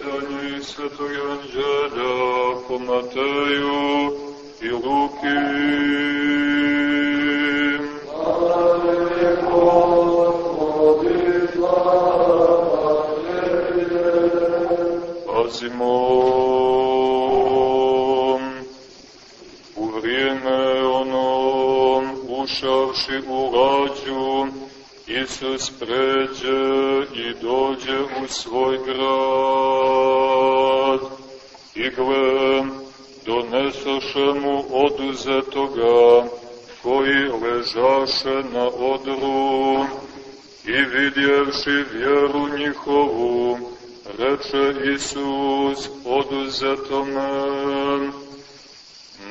čitanje Svetog Evanđelja po Mateju i Luki. Pazimo u vrijeme onom ušavši u lađu Isus pređe i dođe u svoj grad. I gle, donesoše mu oduzetoga koji ležaše na odru. I vidjevši vjeru njihovu, reče Isus oduzetome,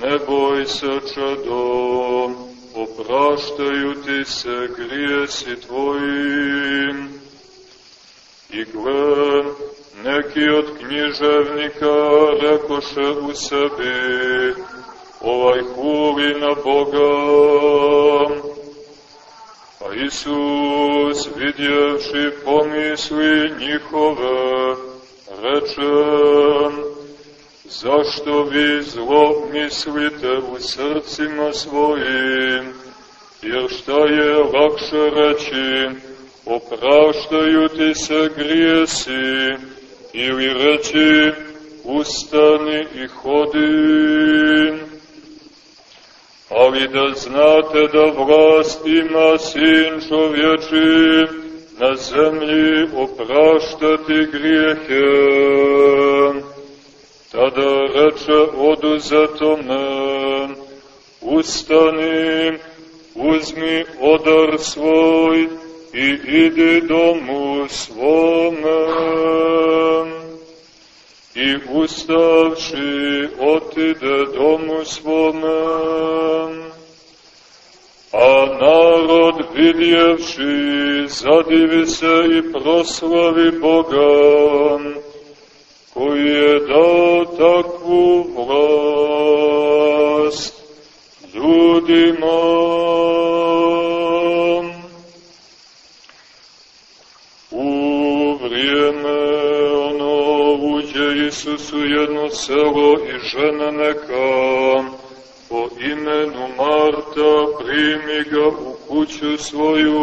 ne boj se čedom, opraštaju ti se grijesi tvoji. I gle, neki od književnika rekoše u sebi, ovaj huli na Boga. A Isus, vidjevši pomisli njihove, reče, Zašto vi zlo mislite u srcima svojim? Jer šta je lakše reći, opraštaju ti se grijesi, ili reći, ustani i hodi. Ali da znate da vlast ima sin čovječi, na zemlji opraštati grijehe. Tada reče oduzetome, ustani, uzmi odar svoj i idi domu svome. I ustavši otide domu svome. A narod vidjevši zadivi se i proslavi Boga, koji je dao takvu vlast ljudima. U vrijeme ono uđe Isus u jedno selo i žena neka po imenu Marta primi ga u kuću svoju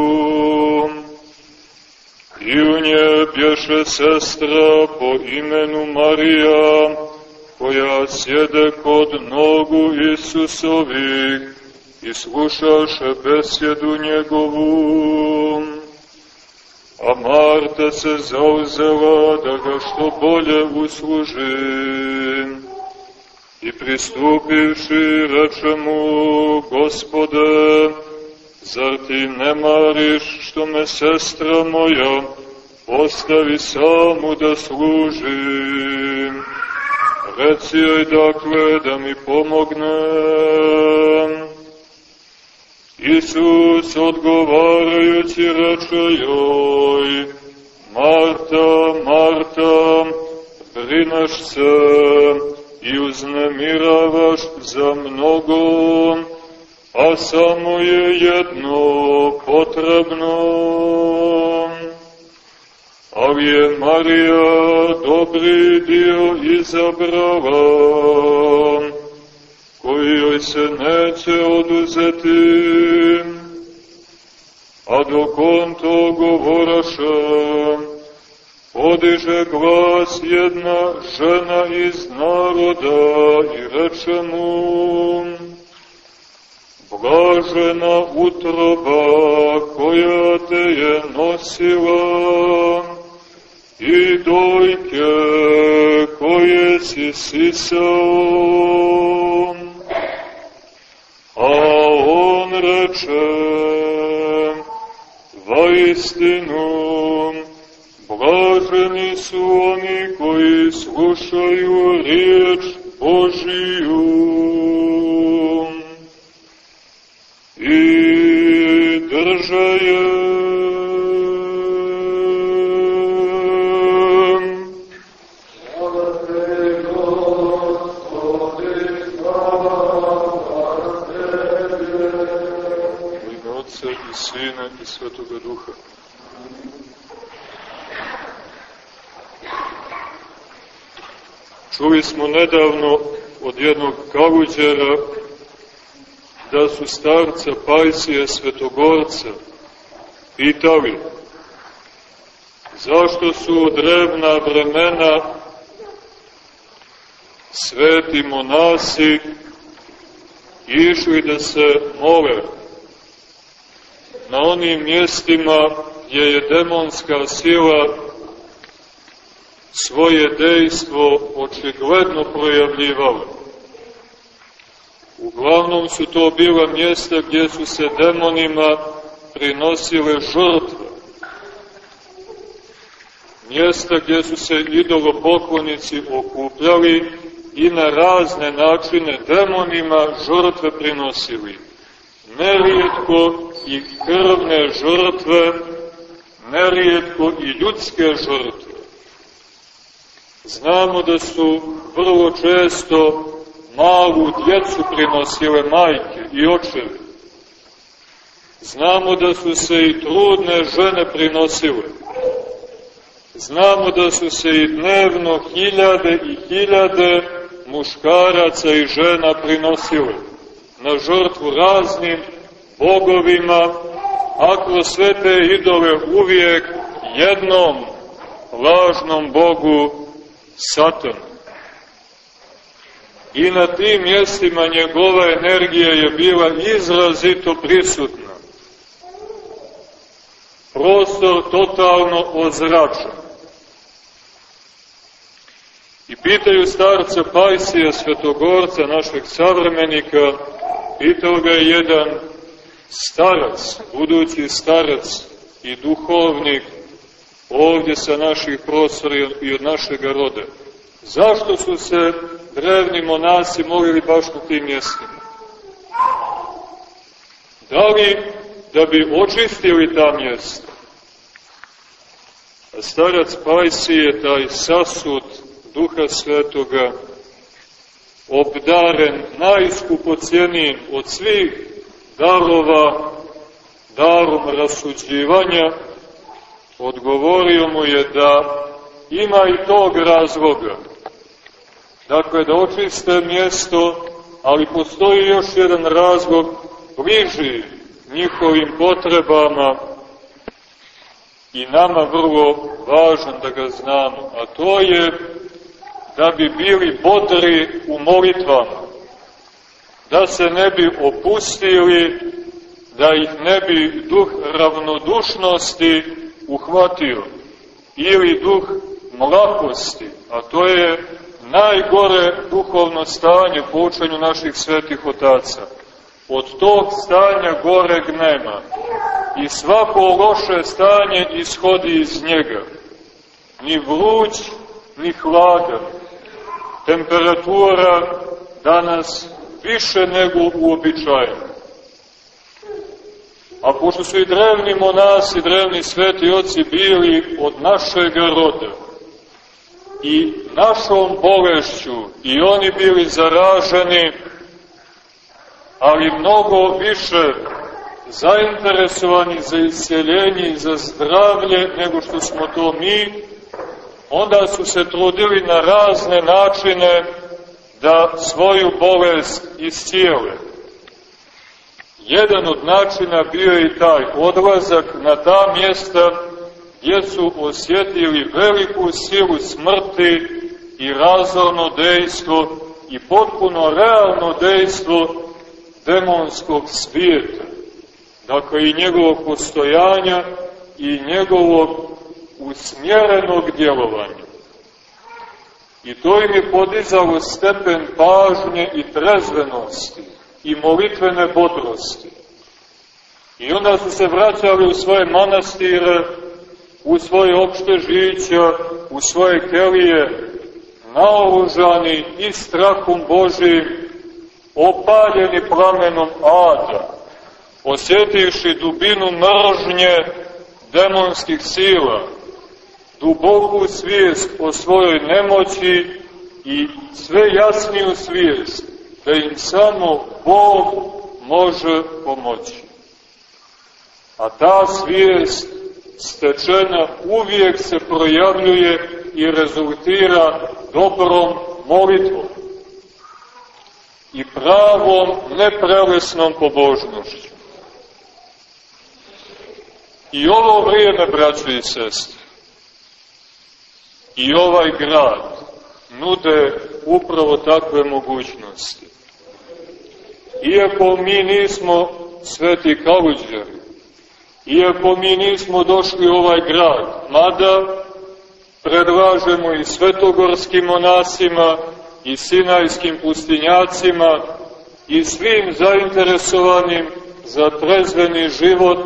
I u nje bješe sestra po imenu Marija, koja sjede kod nogu Isusovih i slušaše besjedu njegovu. A Marta se zauzela da ga što bolje usluži. I pristupivši reče mu, Gospode, Zar ti ne mariš što me sestra moja ostavi samu da služim? Reci joj dakle da mi pomogne. Isus odgovarajući reče joj, Marta, Marta, brineš se i uznemiravaš za mnogo, a samo je jedno potrebno. Ali je Marija dobri dio izabrala, koji joj se neće oduzeti. A dok on to govoraša, podiže glas jedna žena iz naroda i reče mu, Blažena utroba koja te je nosila i dojke koje si sisao. A on reče, vaistinu, blaženi su oni koji slušaju riječ Božiju Svetoga Duha. Čuli smo nedavno od jednog kaluđera da su starca Pajsije Svetogorca pitali zašto su u drevna vremena sveti monasi išli da se mole na onim mjestima gdje je demonska sila svoje dejstvo očigledno projavljivala. Uglavnom su to bila mjesta gdje su se demonima prinosile žrtve. Mjesta gdje su se idolopoklonici okupljali i na razne načine demonima žrtve prinosili. Nerijetko i krvne žrtve, nerijetko i ljudske žrtve. Znamo da su vrlo često malu djecu prinosile majke i očevi. Znamo da su se i trudne žene prinosile. Znamo da su se i dnevno hiljade i hiljade muškaraca i žena prinosile na žrtvu raznim bogovima, a kroz sve te idole uvijek jednom lažnom bogu satanu. I na tim mjestima njegova energija je bila izrazito prisutna. Prostor totalno ozračen. I pitaju starca Pajsija, svetogorca, našeg savremenika, pitao ga je jedan starac, budući starac i duhovnik, ovdje sa naših prostora i od našeg roda. Zašto su se drevni monasi molili baš na tim mjestima? Da li da bi očistili ta mjesta? A starac Pajsije, taj sasud Duha Svetoga, obdaren najskupocijenijim od svih darova, darom rasuđivanja, odgovorio mu je da ima i tog razloga. Dakle, da očiste mjesto, ali postoji još jedan razlog bliži njihovim potrebama i nama vrlo važan da ga znamo, a to je da bi bili bodri u molitvama, da se ne bi opustili, da ih ne bi duh ravnodušnosti uhvatio, ili duh mlakosti, a to je najgore duhovno stanje po učenju naših svetih otaca. Od tog stanja goreg nema i svako loše stanje ishodi iz njega. Ni vruć, ni hladan. Temperatura danas više nego uobičajena. A pošto su i drevni monasi, drevni sveti oci bili od našeg roda i našom bolešću i oni bili zaraženi, ali mnogo više zainteresovani za isceljenje i za zdravlje nego što smo to mi, onda su se trudili na razne načine da svoju bolest iscijele. Jedan od načina bio je i taj odlazak na ta mjesta gdje su osjetili veliku silu smrti i razorno dejstvo i potpuno realno dejstvo demonskog svijeta. Dakle, i njegovog postojanja i njegovog usmjerenog djelovanja. I to im je podizalo stepen pažnje i trezvenosti i molitvene bodrosti. I onda su se vraćali u svoje manastire, u svoje opšte žića, u svoje kelije, naoružani i strahom Božim, opaljeni plamenom ada, osjetivši dubinu mržnje demonskih sila, duboku svijest o svojoj nemoći i sve jasniju svijest da im samo Bog može pomoći. A ta svijest stečena uvijek se projavljuje i rezultira dobrom molitvom i pravom neprelesnom pobožnošću. I ovo vrijeme, braće i sestre, i ovaj grad nude upravo takve mogućnosti. Iako mi nismo sveti kaluđari, iako mi nismo došli u ovaj grad, mada predlažemo i svetogorskim monasima, i sinajskim pustinjacima, i svim zainteresovanim za trezveni život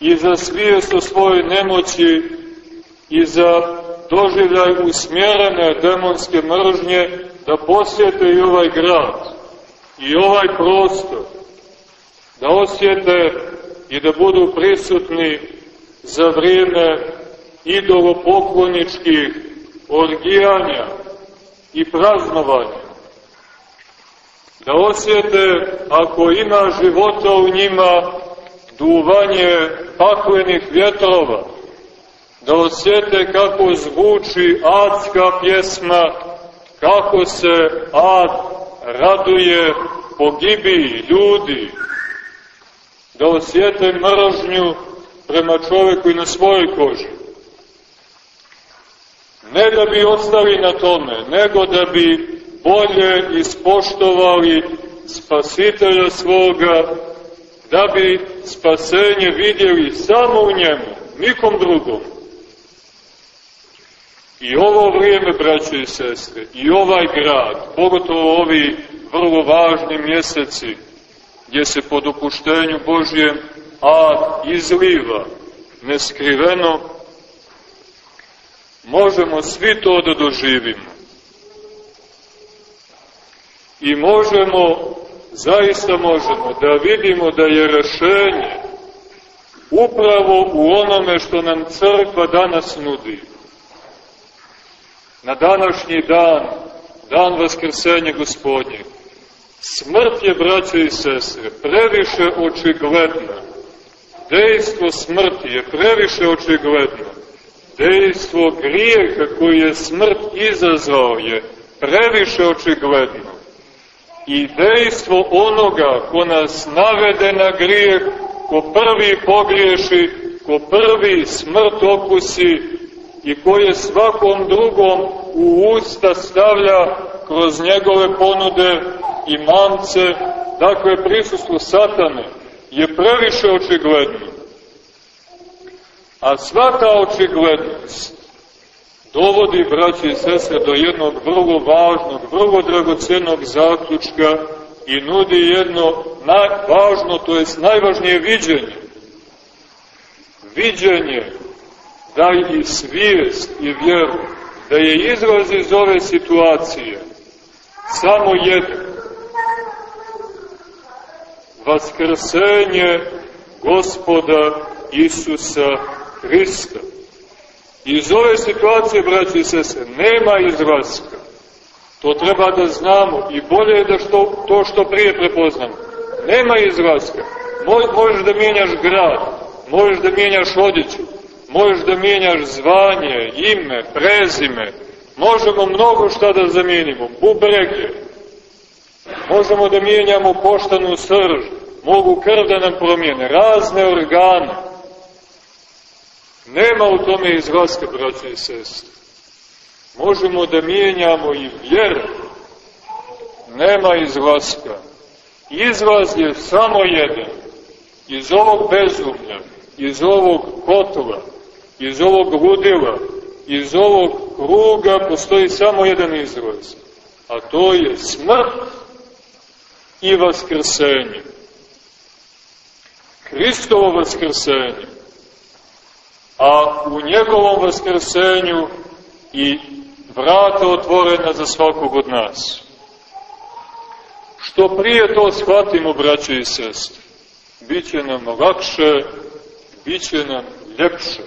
i za svijest o svojoj nemoći i za doživljaj usmjerene demonske mržnje da posjete i ovaj grad i ovaj prostor, da osjete i da budu prisutni za vrijeme idolopokloničkih orgijanja i praznovanja. Da osjete, ako ima života u njima, duvanje paklenih vjetrova, da osjete kako zvuči adska pjesma, kako se ad raduje pogibiji ljudi, da osjete mržnju prema čoveku i na svojoj koži. Ne da bi ostali na tome, nego da bi bolje ispoštovali spasitelja svoga, da bi spasenje vidjeli samo u njemu, nikom drugom. I ovo vrijeme, braće i sestre, i ovaj grad, pogotovo ovi vrlo važni mjeseci, gdje se po dopuštenju Božjem ad izliva neskriveno, možemo svi to da doživimo. I možemo, zaista možemo, da vidimo da je rešenje upravo u onome što nam crkva danas nudi. Na današnji dan, dan Vaskrsenja gospodnje, smrt je, braće i sestre, previše očigledna. Dejstvo smrti je previše očigledno. Dejstvo grijeha koji je smrt izazvao je previše očigledno. I dejstvo onoga ko nas navede na grijeh, ko prvi pogriješi, ko prvi smrt okusi i koje svakom drugom u usta stavlja kroz njegove ponude i mamce, dakle prisustvo satane, je previše očigledno. A sva ta očiglednost dovodi, braći i sestre, do jednog vrlo važnog, vrlo dragocenog zaključka i nudi jedno naj, važno, to jest najvažnije viđenje. Viđenje da i svijest i vjeru, da je izraz iz ove situacije samo jedan. Vaskrsenje gospoda Isusa Hrista. Iz ove situacije, braći i sese, nema izlaska. To treba da znamo i bolje je da što, to što prije prepoznamo. Nema izlaska. Mo, možeš da mijenjaš grad, možeš da mijenjaš odjeću, možeš da mijenjaš zvanje, ime, prezime, možemo mnogo šta da zamijenimo, bubrege, možemo da mijenjamo poštanu srž, mogu krv da nam promijene, razne organe, Nema u tome izlaska, braće i sestre. Možemo da mijenjamo i vjeru. Nema izlaska. Izlaz je samo jedan. Iz ovog bezumlja, iz ovog kotla, iz ovog ludila, iz ovog kruga postoji samo jedan izlaz. A to je smrt i vaskrsenje. Hristovo vaskrsenje a u njegovom vaskrsenju i vrata otvorena za svakog od nas. Što prije to shvatimo, braće i sestre, bit će nam lakše, bit će nam ljepše.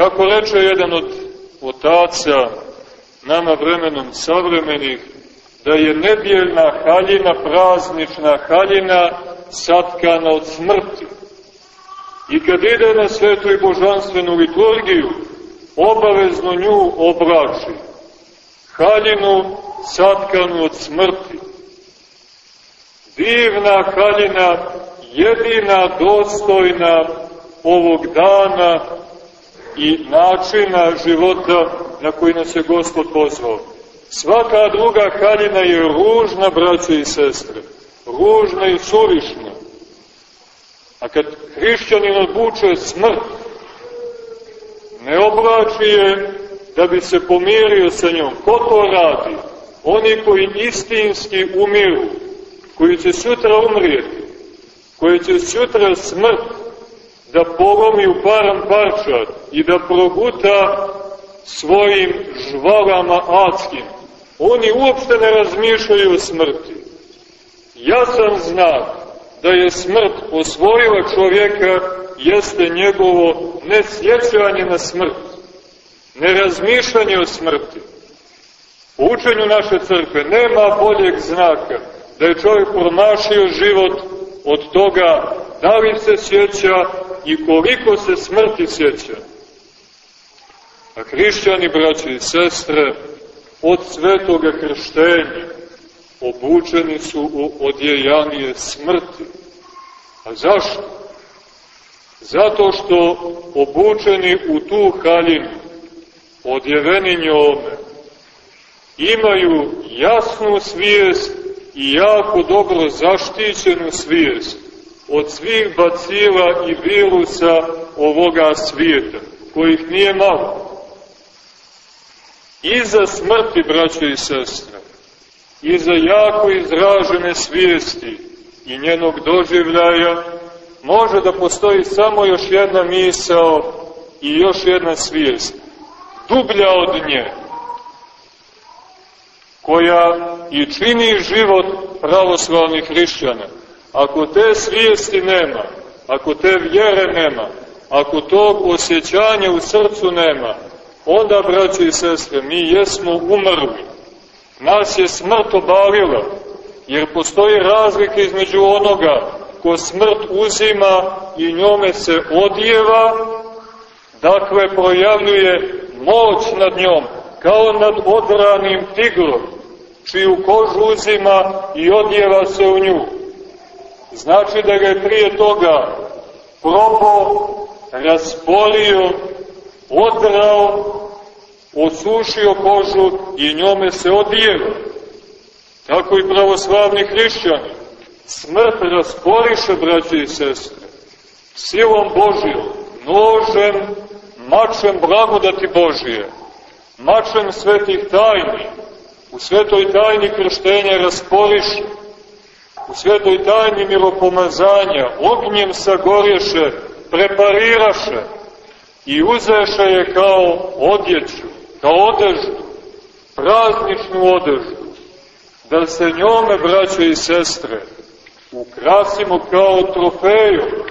Kako reče jedan od otaca nama vremenom savremenih, da je nedjeljna haljina, praznična haljina, satkana od smrti. I kad ide na svetu i božanstvenu liturgiju, obavezno nju oblači. haljinu satkanu od smrti. Divna haljina, jedina dostojna ovog dana i načina života na koji nas je Gospod pozvao. Svaka druga haljina je ružna, braće i sestre, ružna i suvišna. A kad hrišćanin odbuče smrt, ne oblači je da bi se pomirio sa njom. Ko to radi? Oni koji istinski umiru, koji će sutra umrijeti, koji će sutra smrt da polomi u param parčad i da proguta svojim žvalama adskim. Oni uopšte ne razmišljaju o smrti. Jasan znak da je smrt osvojila čovjeka jeste njegovo nesjećanje na smrt, nerazmišljanje o smrti. U učenju naše crkve nema boljeg znaka da je čovjek promašio život od toga da li se sjeća i koliko se smrti sjeća. A hrišćani, braći i sestre, od svetoga krštenja obučeni su u odjejanije smrti. A zašto? Zato što obučeni u tu haljinu, odjeveni njome, imaju jasnu svijest i jako dobro zaštićenu svijest od svih bacila i virusa ovoga svijeta, kojih nije malo. Iza smrti, braće i sestre, iza jako izražene svijesti i njenog doživljaja, može da postoji samo još jedna misao i još jedna svijest, dublja od nje, koja i čini život pravoslavnih hrišćana. Ako te svijesti nema, ako te vjere nema, ako tog osjećanja u srcu nema, onda, braći i sestre, mi jesmo umrli. Nas je smrt obalila, jer postoji razlika između onoga ko smrt uzima i njome se odjeva, dakle projavljuje moć nad njom, kao nad odranim tigrom, čiju kožu uzima i odjeva se u nju. Znači da ga je prije toga probao, raspolio, odrao, osušio kožu i njome se odjeva. Tako i pravoslavni hrišćani. Smrt rasporiše, braće i sestre, silom Božijom, nožem, mačem blagodati Božije, mačem svetih tajni, u svetoj tajni krštenja rasporiše, u svetoj tajni milopomazanja, ognjem sagorješe, prepariraše i uzeše je kao odjeću, kao odežu, prazničnu odežu, da se njome, braće i sestre, ukrasimo kao trofeju.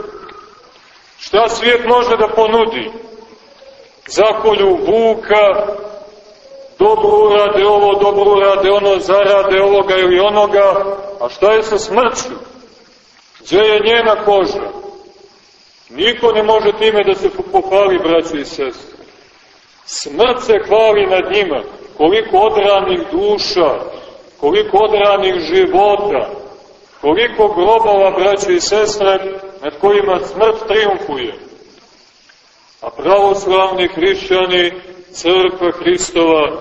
Šta svijet može da ponudi? Zakolju vuka, dobro urade ovo, dobro urade ono, zarade ovoga ili onoga, a šta je sa smrću? Gdje je njena koža? Niko ne može time da se pohvali, braći i sestre. Smrt se hvali nad njima, koliko odranih duša, koliko odranih života, koliko grobova, braći i sestre, nad kojima smrt triumfuje. A pravoslavni hrišćani, crkva Hristova,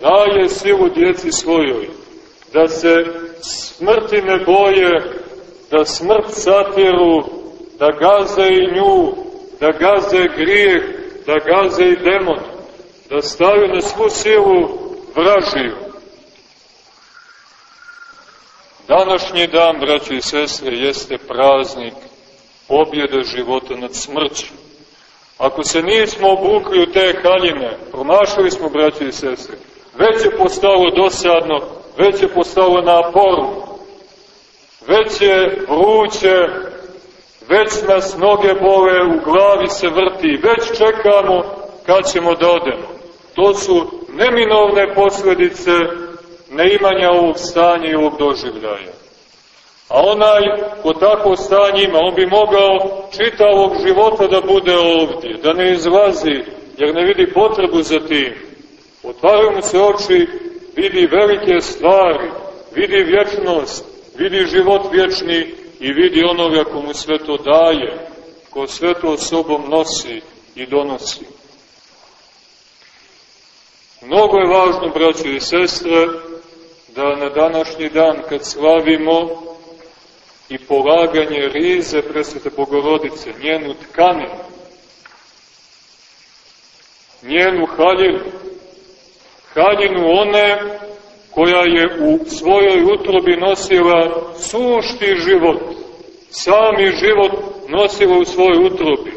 daje silu djeci svojoj, da se smrti ne boje, da smrt satiru, da gaze i nju, da gaze grijeh, da gaze i demon, da stavaju na svu silu vražiju. Današnji dan, braći i sestre, jeste praznik pobjede života nad smrću. Ako se nismo obukli u te haljine, promašali smo, braći i sestre, već je postalo dosadno, već je postalo naporno, već je vruće, već nas noge bole, u glavi se vrti, već čekamo kad ćemo da odemo. To su neminovne posledice neimanja ovog stanja i ovog doživljaja. A onaj ko tako stanje ima, on bi mogao čitavog života da bude ovdje, da ne izlazi, jer ne vidi potrebu za tim. Otvaraju mu se oči, vidi velike stvari, vidi vječnost, vidi život vječni i vidi onoga komu sve to daje, ko sve to sobom nosi i donosi. Mnogo je važno, braći i sestre, da na današnji dan kad slavimo i polaganje rize presvete Bogorodice, njenu tkaninu, njenu haljinu, haljinu one koja je u svojoj utrobi nosila sušti život, sami život nosila u svojoj utrobi.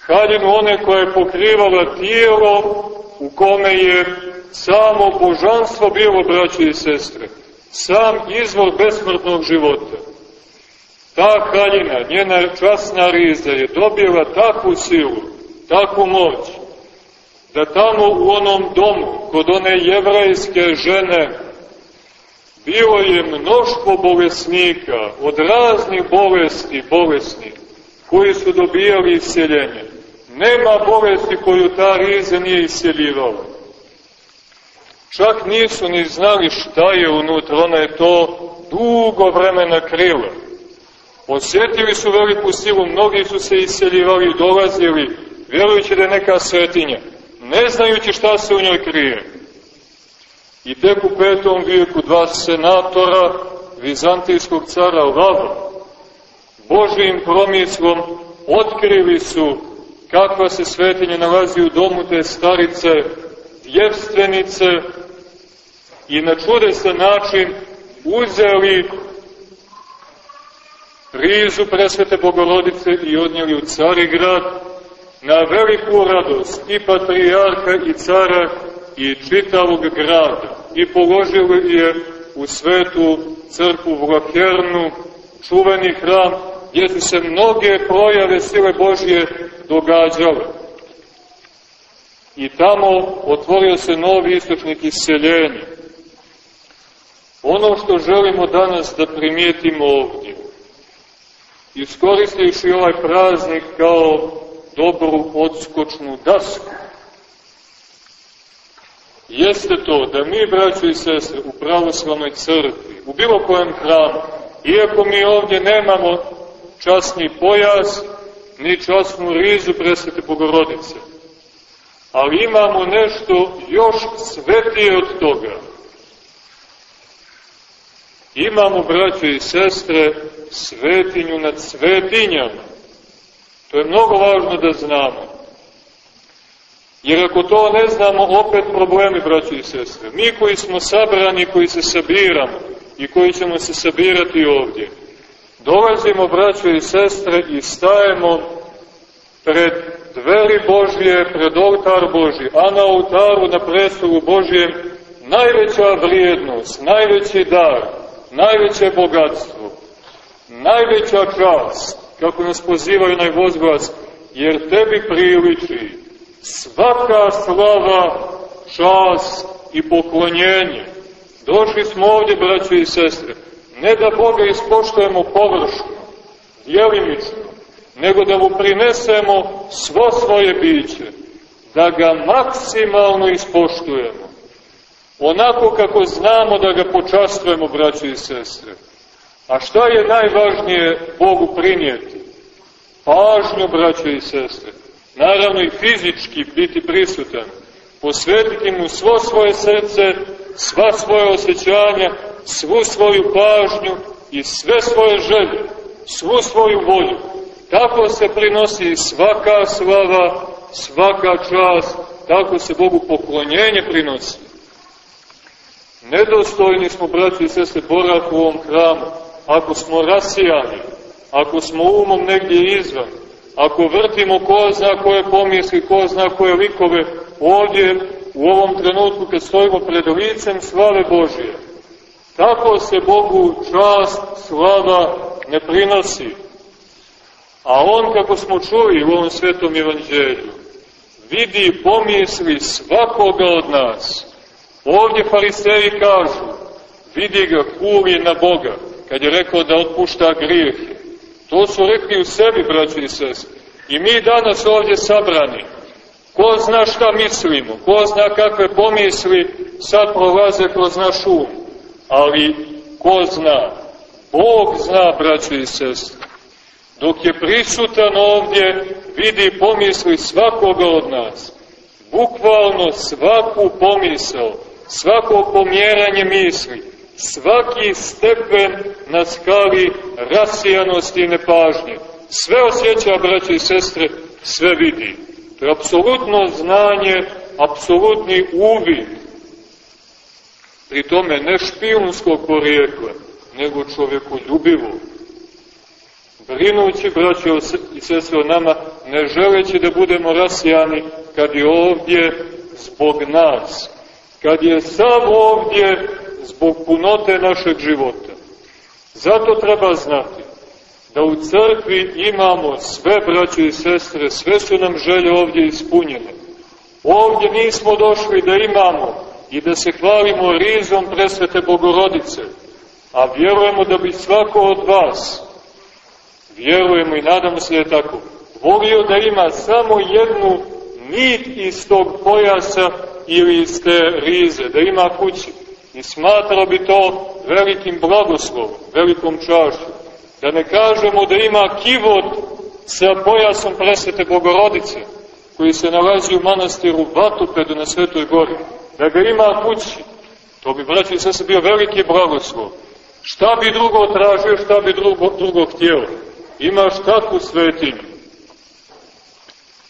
Haljinu one koja je pokrivala tijelo u kome je samo božanstvo bilo, braći i sestre, sam izvor besmrtnog života. Ta haljina, njena časna riza je dobila takvu silu, takvu moć, da tamo u onom domu, kod one jevrajske žene, bilo je mnoštvo bolesnika, od raznih bolesti bolesnih, koji su dobijali isjeljenje. Nema bolesti koju ta riza nije isjeljivala. Čak nisu ni znali šta je unutra, ona je to dugo vremena krila. Osjetili su veliku silu, mnogi su se iseljivali, dolazili, vjerujući da je neka svetinja, ne znajući šta se u njoj krije. I tek u petom vijeku dva senatora vizantijskog cara Lava, Božijim promislom otkrili su kakva se svetinja nalazi u domu te starice, djevstvenice, i na čudesan način uzeli rizu presvete Bogorodice i odnijeli u Carigrad na veliku radost i patrijarha i cara i čitavog grada i položili je u svetu crkvu Vlakernu, čuveni hram, gdje su se mnoge projave sile Božje događale. I tamo otvorio se novi istočnik iseljenja. Ono što želimo danas da primijetimo ovdje, iskoristivši ovaj praznik kao dobru odskočnu dasku, jeste to da mi, braći i sestre, u pravoslavnoj crkvi, u bilo kojem hramu, iako mi ovdje nemamo časni pojas, ni časnu rizu presvete Bogorodice, ali imamo nešto još svetije od toga, Imamo, braćo i sestre, svetinju nad svetinjama. To je mnogo važno da znamo. Jer ako to ne znamo, opet problemi, braćo i sestre. Mi koji smo sabrani, koji se sabiramo i koji ćemo se sabirati ovdje, dolazimo, braćo i sestre, i stajemo pred dveri Božje, pred oltar Božji, a na oltaru, na prestolu Božjem, najveća vrijednost, najveći dar, najveće bogatstvo, najveća čast, kako nas pozivaju najvozglas, jer tebi priliči svaka slava, čast i poklonjenje. Došli smo ovdje, braće i sestre, ne da Boga ispoštujemo površno, djelimično, nego da mu prinesemo svo svoje biće, da ga maksimalno ispoštujemo onako kako znamo da ga počastvujemo, braći i sestre. A šta je najvažnije Bogu prinijeti? Pažnju, braći i sestre. Naravno i fizički biti prisutan. Posvetiti mu svo svoje srce, sva svoje osjećanja, svu svoju pažnju i sve svoje želje, svu svoju volju. Tako se prinosi svaka slava, svaka čast, tako se Bogu poklonjenje prinosi. Nedostojni smo, braći i sestre, borak u ovom hramu, ako smo rasijani, ako smo umom negdje izvan, ako vrtimo ko zna koje pomisli, ko zna koje likove ovdje u ovom trenutku kad stojimo pred licem slave Božije. Tako se Bogu čast, slava ne prinosi. A On, kako smo čuli u ovom svetom evanđelju, vidi pomisli svakoga od nas Ovdje fariseji kažu, vidi ga, kuli na Boga, kad je rekao da otpušta grijehe. To su rekli u sebi, braći i sestri. I mi danas ovdje sabrani, ko zna šta mislimo, ko zna kakve pomisli sad prolaze kroz naš um, ali ko zna? Bog zna, braće i sestre. Dok je prisutan ovdje, vidi pomisli svakoga od nas. Bukvalno svaku pomisao, svako pomjeranje misli, svaki stepen na skali rasijanosti i nepažnje. Sve osjeća, braće i sestre, sve vidi. To je apsolutno znanje, apsolutni uvid. Pri tome ne špijunskog porijekla, nego čovjeku ljubivu. Brinući, braće i sestre, o nama, ne želeći da budemo rasijani kad je ovdje zbog nas, kad je sam ovdje zbog punote našeg života. Zato treba znati da u crkvi imamo sve braće i sestre, sve su nam želje ovdje ispunjene. Ovdje nismo došli da imamo i da se hvalimo rizom presvete Bogorodice, a vjerujemo da bi svako od vas, vjerujemo i nadamo se da je tako, volio da ima samo jednu nit iz tog pojasa ili iz te rize, da ima kući. I smatrao bi to velikim blagoslovom, velikom čašću. Da ne kažemo da ima kivot sa pojasom presvete Bogorodice, koji se nalazi u manastiru Vatupedu na Svetoj gori. Da ga ima kući. To bi, braći, sve se bio veliki blagoslov. Šta bi drugo tražio, šta bi drugo, drugo htjelo? Imaš takvu svetinju.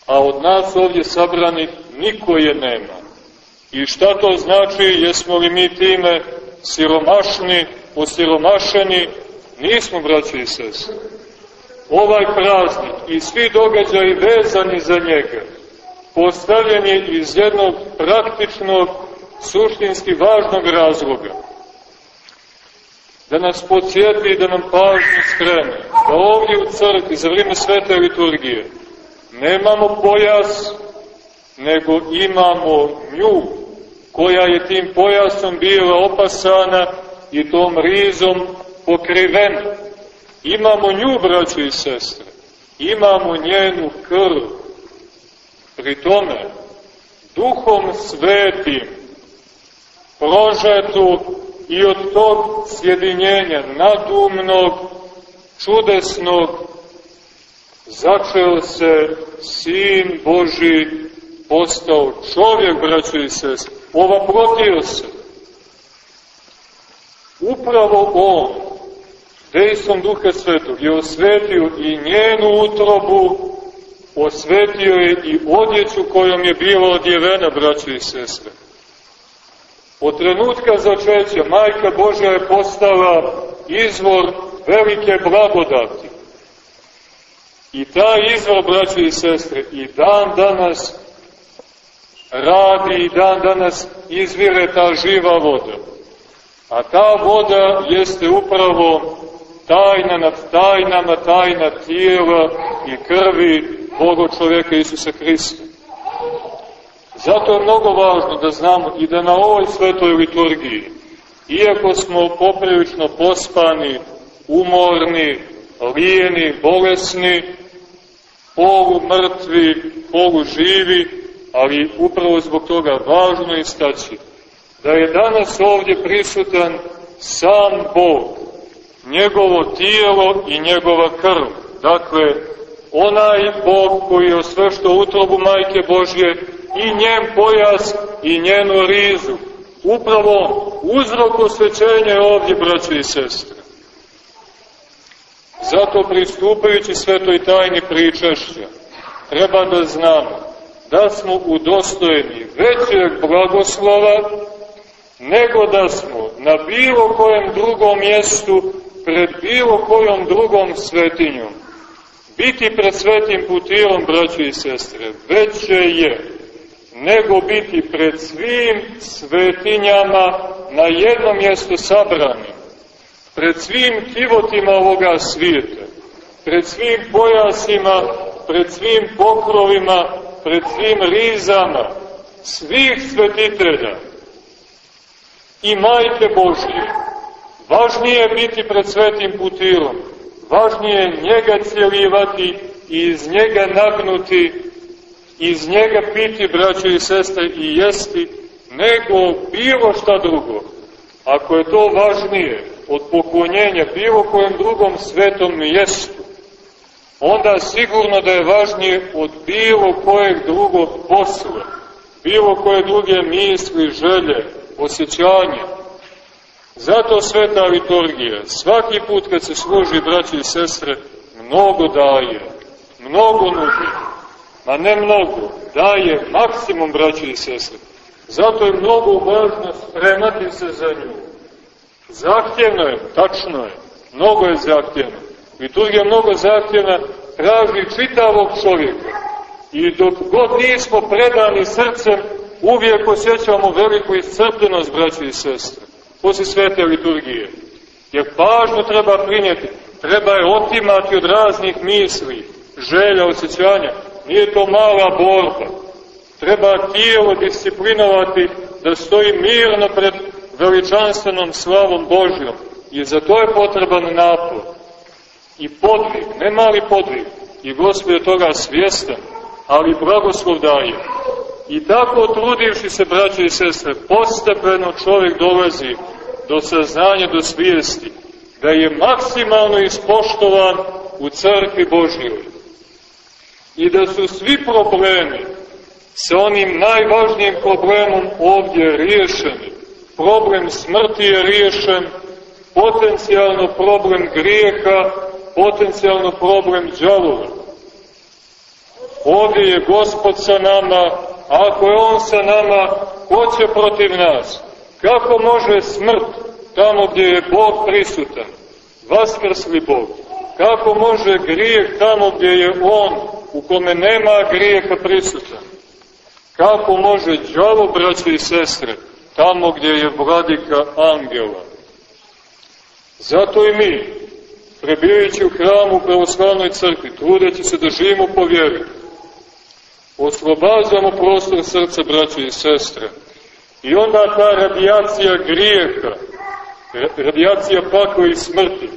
A od nas ovdje sabranih niko je nema. I šta to znači, jesmo li mi time siromašni, osiromašeni? Nismo, braći i sese. Ovaj praznik i svi događaji vezani za njega postavljen je iz jednog praktičnog, suštinski važnog razloga. Da nas podsjeti i da nam pažnju skrene. Da ovdje u crkvi za vrijeme svete liturgije nemamo pojas, nego imamo nju, koja je tim pojasom bila opasana i tom rizom pokrivena. Imamo nju, braćo i sestre, imamo njenu krv. Pri tome, duhom svetim, prožetu i od tog sjedinjenja nadumnog, čudesnog, začeo se Sin Boži, postao čovjek, braćo i sestre, ovaprotio se. Upravo on, dejstvom Duha Svetog, je osvetio i njenu utrobu, osvetio je i odjeću kojom je bila odjevena, braćo i sestre. Od trenutka začeća Majka Božja je postala izvor velike blagodati. I ta izvor, braćo i sestre, i dan danas radi i dan danas izvire ta živa voda. A ta voda jeste upravo tajna nad tajnama, tajna tijela i krvi Boga čoveka Isusa Hrista. Zato je mnogo važno da znamo i da na ovoj svetoj liturgiji, iako smo poprilično pospani, umorni, lijeni, bolesni, polu mrtvi, polu živi, ali upravo zbog toga važno istaći da je danas ovdje prisutan sam Bog, njegovo tijelo i njegova krv. Dakle, onaj Bog koji je osvešto utrobu Majke Božje i njen pojas i njenu rizu. Upravo uzrok osvećenja je ovdje, braće i sestre. Zato pristupajući svetoj tajni pričašća, treba da znamo da smo udostojeni većeg blagoslova nego da smo na bilo kojem drugom mjestu pred bilo kojom drugom svetinjom. Biti pred svetim putilom, braći i sestre, veće je nego biti pred svim svetinjama na jednom mjestu sabranim, pred svim kivotima ovoga svijeta, pred svim pojasima, pred svim pokrovima, pred svim rizama, svih svetitelja i majke Božije. Važnije je biti pred svetim putilom, važnije je njega cijelivati i iz njega nagnuti iz njega piti, braćo i sestre, i jesti, nego bilo šta drugo. Ako je to važnije od poklonjenja bilo kojem drugom svetom mjestu, onda sigurno da je važnije od bilo kojeg drugog posla, bilo koje druge misli, želje, osjećanja. Zato sveta liturgija, svaki put kad se služi braći i sestre, mnogo daje, mnogo nudi, a ne mnogo, daje maksimum braći i sestre. Zato je mnogo važno spremati se za nju. Zahtjevno je, tačno je, mnogo je zahtjevno. Liturgija mnogo zahtjevna, traži čitavog čovjeka. I dok god nismo predani srcem, uvijek osjećamo veliku iscrpljenost, braći i sestre, posle svete liturgije. Jer pažnju treba prinijeti, treba je otimati od raznih misli, želja, osjećanja. Nije to mala borba. Treba tijelo disciplinovati da stoji mirno pred veličanstvenom slavom Božjom. I za to je potreban napor. I podvig, ne mali podvig. I Gospod je toga svjestan, ali blagoslov daje. I tako trudivši se, braće i sestre, postepeno čovjek dolazi do saznanja, do svijesti, da je maksimalno ispoštovan u crkvi Božjoj. I da su svi problemi sa onim najvažnijim problemom ovdje riješeni. Problem smrti je riješen, potencijalno problem grijeha, potencijalno problem džalova. Ovdje je Gospod sa nama, ako je On sa nama, ko će protiv nas? Kako može smrt tamo gdje je Bog prisutan? Vaskrsli Bog. Kako može grijeh tamo gdje je On, u kome nema grijeha prisutan? Kako može džavo, braće i sestre, tamo gdje je vladika angela? Zato i mi, prebijajući u hramu pravoslavnoj crkvi, trudeći se da živimo po vjeri, oslobađamo prostor srca, braće i sestre, I onda ta radijacija grijeha, radijacija pakla i smrti,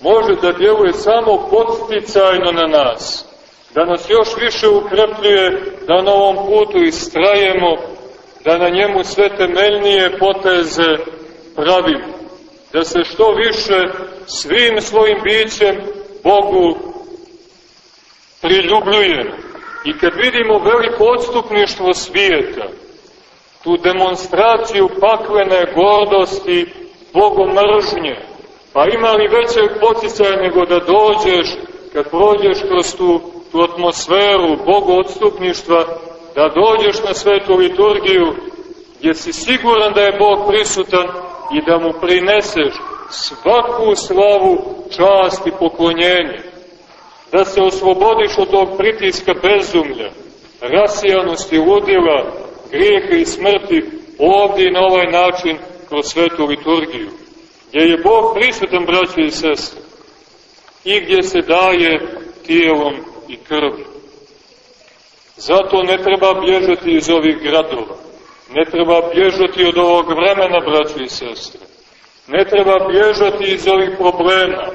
može da djeluje samo podsticajno na nas, da nas još više ukrepljuje, da na ovom putu istrajemo, da na njemu sve temeljnije poteze pravimo, da se što više svim svojim bićem Bogu priljubljujemo. I kad vidimo veliko odstupništvo svijeta, tu demonstraciju paklene gordosti, bogomržnje. Pa ima li većeg poticaja nego da dođeš, kad prođeš kroz tu, tu atmosferu bogoodstupništva, da dođeš na svetu liturgiju, gdje si siguran da je Bog prisutan i da mu prineseš svaku slavu, čast i poklonjenje. Da se oslobodiš od tog pritiska bezumlja, rasijanosti, ludila, grijeha i smrti ovdje na ovaj način kroz svetu liturgiju, gdje je Bog prisutan, braće i sestre, i gdje se daje tijelom i krvom. Zato ne treba bježati iz ovih gradova, ne treba bježati od ovog vremena, braće i sestre, ne treba bježati iz ovih problema,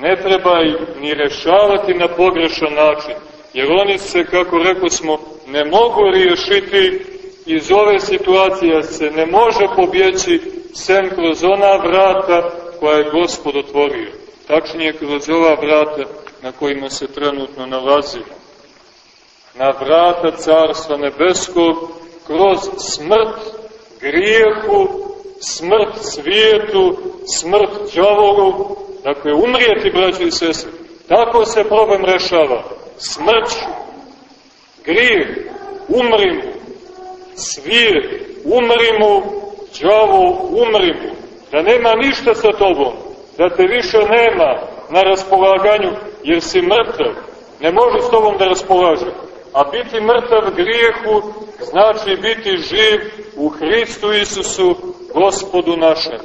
ne treba ih ni rešavati na pogrešan način, jer oni se, kako rekao smo, ne mogu riješiti iz ove situacije, se ne može pobjeći sem kroz ona vrata koja je Gospod otvorio. Tačnije kroz ova vrata na kojima se trenutno nalazimo. Na vrata Carstva Nebeskog, kroz smrt grijehu, smrt svijetu, smrt džavoru, dakle umrijeti, braći i sese. Tako se problem rešava smrću, grijeh, umri mu, svijet, umri mu, džavo, umri mu, da nema ništa sa tobom, da te više nema na raspolaganju, jer si mrtav, ne može s tobom da raspolaže. A biti mrtav grijehu znači biti živ u Hristu Isusu, gospodu našem.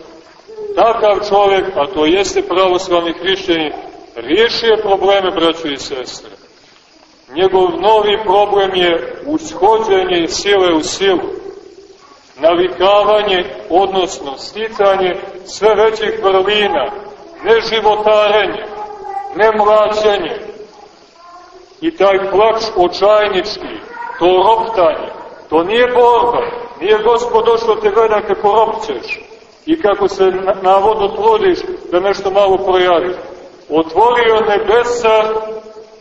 Takav čovjek, a to jeste pravoslavni hrišćani, riješio probleme, braćo i sestre. Njegov novi problem je ushođenje iz sile u silu, navikavanje, odnosno sticanje sve većih vrlina, ne životarenje, ne mlaćenje i taj plač očajnički, to roptanje, To nije borba. Nije gospod došao te gleda kako ropćeš i kako se navodno trudiš da nešto malo projaviš. Otvorio nebesa,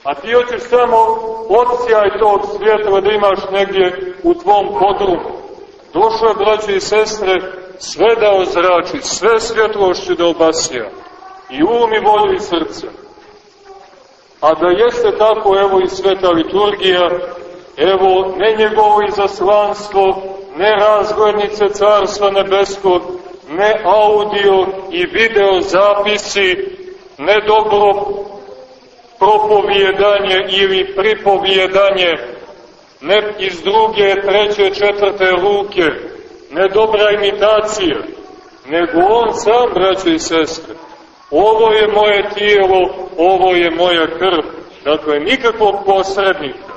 a ti hoćeš samo odsjaj tog svjetla da imaš negdje u tvom podrumu. Došao je, braće i sestre, sve da ozrači, sve svjetlošću da obasija. I um i volju i srce. A da jeste tako, evo i sveta liturgija, evo ne njegovo izaslanstvo, ne razglednice Carstva Nebeskog, ne audio i video zapisi, ne dobro propovjedanje ili pripovjedanje, ne iz druge, treće, četvrte ruke, ne dobra imitacija, nego on sam, braće i sestre, ovo je moje tijelo, ovo je moja krv. Dakle, nikakvog posrednika.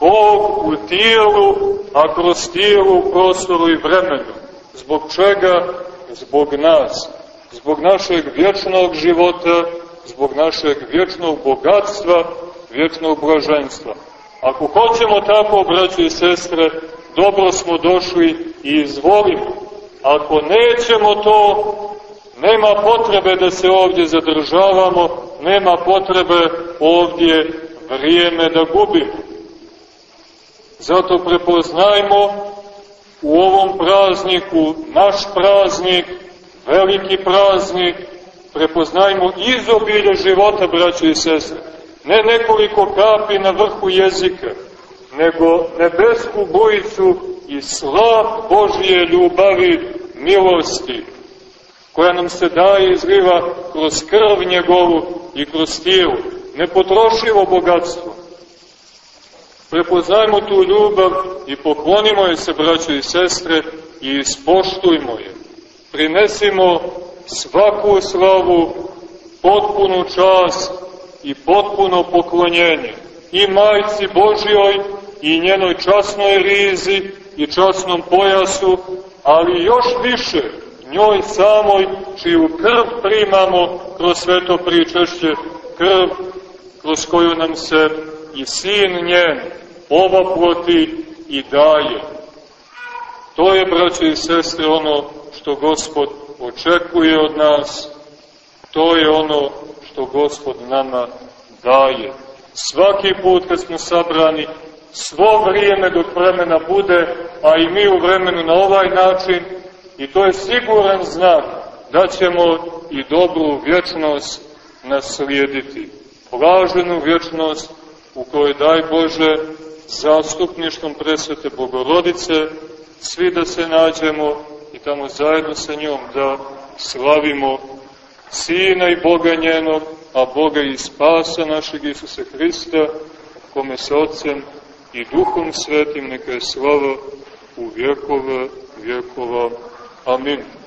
Bog u tijelu, a kroz tijelu, u prostoru i vremenu. Zbog čega? Zbog nas. Zbog našeg vječnog života, zbog našeg vječnog bogatstva, vječnog blaženstva. Ako hoćemo tako, braći i sestre, dobro smo došli i izvolimo. Ako nećemo to, nema potrebe da se ovdje zadržavamo, nema potrebe ovdje vrijeme da gubimo. Zato prepoznajmo u ovom prazniku, naš praznik, veliki praznik, prepoznajmo izobilje života, braće i sestre. Ne nekoliko kapi na vrhu jezika, nego nebesku bojicu i slav Božije ljubavi, milosti, koja nam se daje izliva kroz krv njegovu i kroz tijelu. Nepotrošivo bogatstvo. Prepoznajmo tu ljubav i poklonimo je se, braćo i sestre, i ispoštujmo je. Prinesimo svaku slavu, potpunu čast i potpuno poklonjenje i majci Božjoj i njenoj časnoj rizi i časnom pojasu, ali još više njoj samoj čiju krv primamo kroz sveto pričešće, krv kroz koju nam se i sin njen ovaploti i daje. To je, braće i sestre, ono što Gospod očekuje od nas, to je ono što Gospod nama daje. Svaki put kad smo sabrani, svo vrijeme dok vremena bude, a i mi u vremenu na ovaj način, i to je siguran znak da ćemo i dobru vječnost naslijediti. Blaženu vječnost u kojoj daj Bože zastupništvom presvete Bogorodice, svi da se nađemo i tamo zajedno sa njom da slavimo Sina i Boga njenog, a Boga i spasa našeg Isusa Hrista, kome se Otcem i Duhom Svetim neka je slava u vjekove vjekova. Amin.